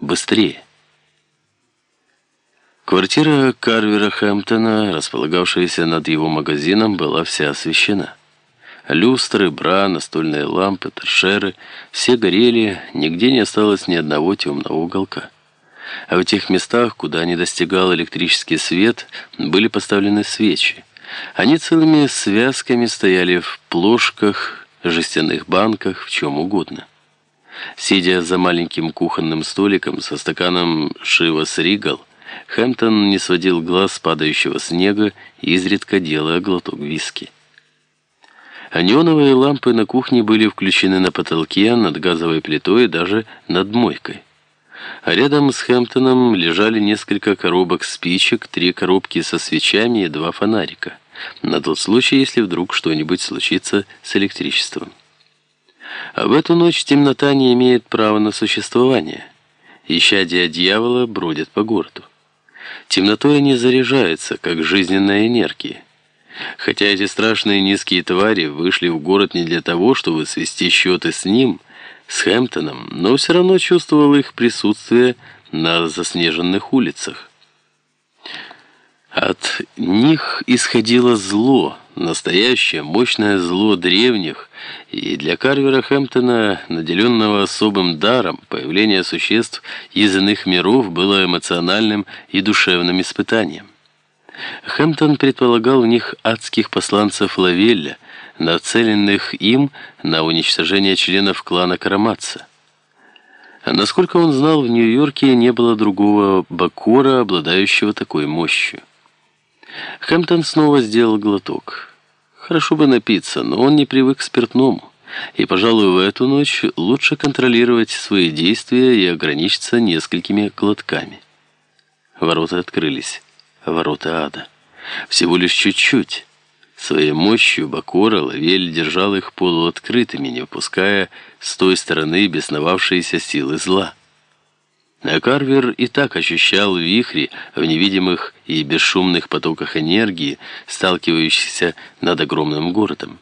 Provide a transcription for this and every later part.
Быстрее. Квартира Карвера Хэмптона, располагавшаяся над его магазином, была вся освещена. Люстры, бра, настольные лампы, торшеры – все горели, нигде не осталось ни одного темного уголка. А в тех местах, куда не достигал электрический свет, были поставлены свечи. Они целыми связками стояли в плошках, жестяных банках, в чем угодно. Сидя за маленьким кухонным столиком со стаканом Шивас Ригал, Хэмптон не сводил глаз падающего снега и изредка делая глоток виски. А неоновые лампы на кухне были включены на потолке, над газовой плитой и даже над мойкой. А рядом с Хэмптоном лежали несколько коробок спичек, три коробки со свечами и два фонарика. На тот случай, если вдруг что-нибудь случится с электричеством. В эту ночь темнота не имеет права на существование. Исчадия дьявола бродят по городу. Темнотой они заряжаются, как жизненная энергия. Хотя эти страшные низкие твари вышли в город не для того, чтобы свести счеты с ним, с Хэмптоном, но все равно чувствовал их присутствие на заснеженных улицах. От них исходило зло, настоящее, мощное зло древних, и для Карвера Хэмптона, наделенного особым даром, появление существ из иных миров было эмоциональным и душевным испытанием. Хэмптон предполагал в них адских посланцев Лавелля, нацеленных им на уничтожение членов клана Караматца. Насколько он знал, в Нью-Йорке не было другого Бакора, обладающего такой мощью. Хэмптон снова сделал глоток. Хорошо бы напиться, но он не привык к спиртному. И, пожалуй, в эту ночь лучше контролировать свои действия и ограничиться несколькими глотками. Ворота открылись. Ворота ада. Всего лишь чуть-чуть. Своей мощью Бакора Лавель держал их полуоткрытыми, не выпуская с той стороны бесновавшиеся силы зла. Карвер и так ощущал вихри в невидимых и бесшумных потоках энергии, сталкивающихся над огромным городом.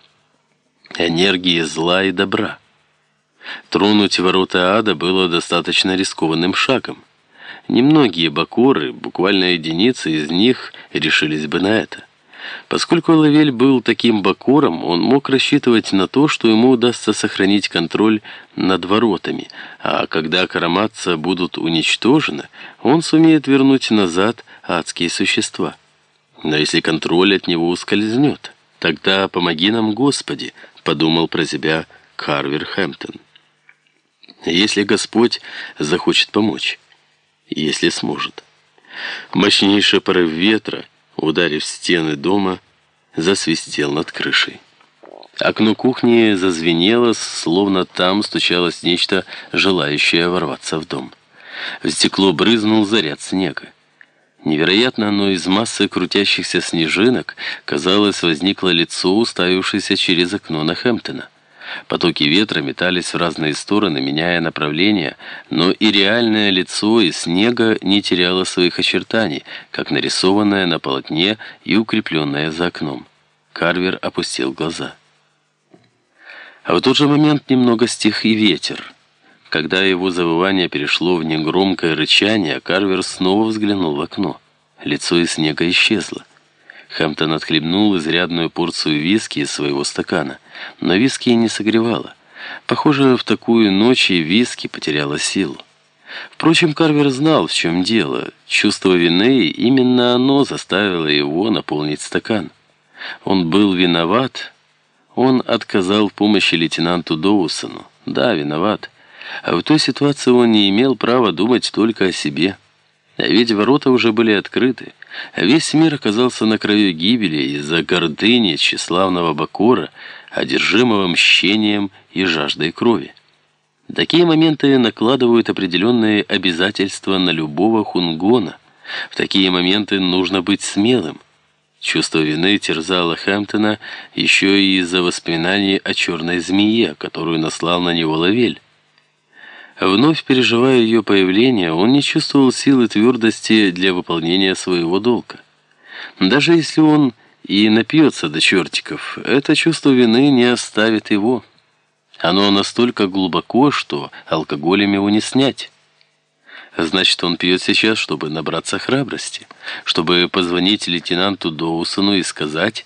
Энергии зла и добра. Тронуть ворота ада было достаточно рискованным шагом. Немногие бакоры, буквально единицы из них, решились бы на это. Поскольку Лавель был таким бакором, он мог рассчитывать на то, что ему удастся сохранить контроль над воротами, а когда караматца будут уничтожены, он сумеет вернуть назад адские существа. Но если контроль от него ускользнет, тогда помоги нам, Господи, подумал про себя Карвер Хэмптон. Если Господь захочет помочь, если сможет. Мощнейший порыв ветра — ударив стены дома, засвистел над крышей. Окно кухни зазвенело, словно там стучалось нечто, желающее ворваться в дом. В стекло брызнул заряд снега. Невероятно, но из массы крутящихся снежинок, казалось, возникло лицо, уставившееся через окно на Хэмптона. Потоки ветра метались в разные стороны, меняя направление, но и реальное лицо из снега не теряло своих очертаний, как нарисованное на полотне и укрепленное за окном. Карвер опустил глаза. А в тот же момент немного стих и ветер. Когда его завывание перешло в негромкое рычание, Карвер снова взглянул в окно. Лицо из снега исчезло. Хэмптон отхлебнул изрядную порцию виски из своего стакана, но виски не согревало. Похоже, в такую ночь и виски потеряла силу. Впрочем, Карвер знал, в чем дело. Чувство вины, именно оно заставило его наполнить стакан. Он был виноват. Он отказал в помощи лейтенанту Доусону. Да, виноват. А в той ситуации он не имел права думать только о себе. Ведь ворота уже были открыты. Весь мир оказался на краю гибели из-за гордыни тщеславного Бакора, одержимого мщением и жаждой крови. Такие моменты накладывают определенные обязательства на любого хунгона. В такие моменты нужно быть смелым. Чувство вины терзало Хэмптона еще и из-за воспоминаний о черной змее, которую наслал на него Лавель. Вновь переживая ее появление, он не чувствовал силы твердости для выполнения своего долга. Даже если он и напьется до чертиков, это чувство вины не оставит его. Оно настолько глубоко, что алкоголем его не снять. Значит, он пьет сейчас, чтобы набраться храбрости, чтобы позвонить лейтенанту Доусону и сказать